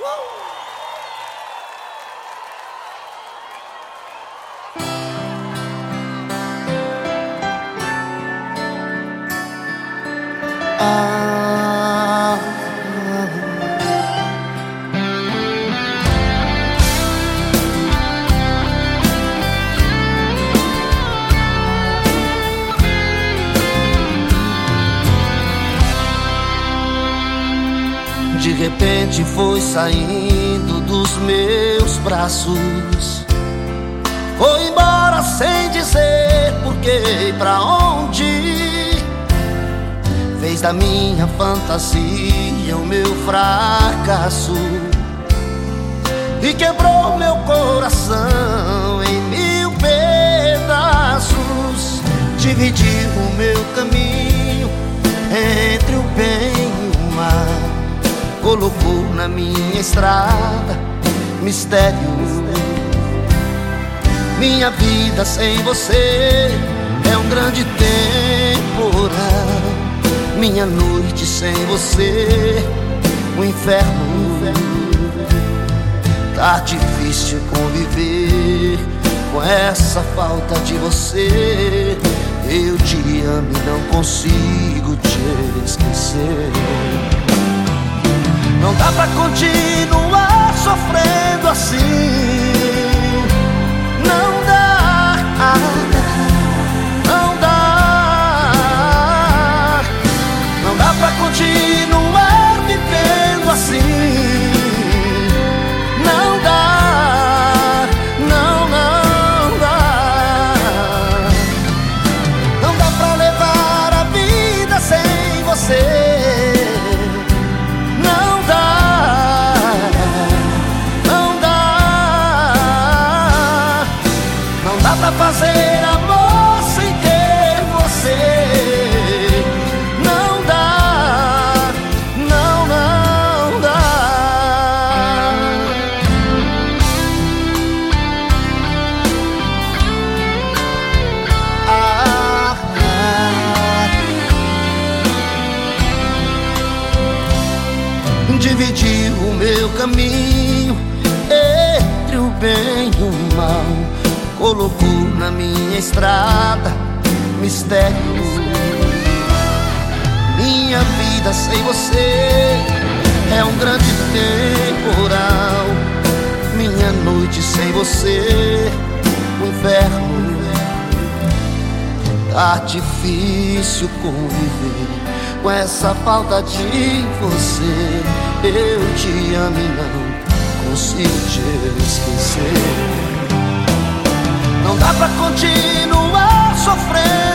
Woo! De repente foi saindo dos meus braços. Foi embora sem dizer porquê e pra onde. Fez da minha fantasia o meu fracasso. E quebrou meu coração em mil pedaços. Dividiu o meu caminho colocou na minha estrada mistério. Minha vida sem você é um grande temporal. Minha noite sem você, um inferno. Tá difícil conviver com essa falta de você. Eu te amo e não consigo te esquecer. Não dá pra continuar sofrendo assim. Não dá pra fazer amor sem ter você. Não dá, não, não dá. Ah, ah. Dividiu o meu caminho entre o bem e o mal. Colocou na minha estrada mistério. Minha vida sem você é um grande temporal. Minha noite sem você, um inferno. Tá difícil conviver com essa falta de você. Eu te amo e não consigo te esquecer. Não dá pra continuar sofrendo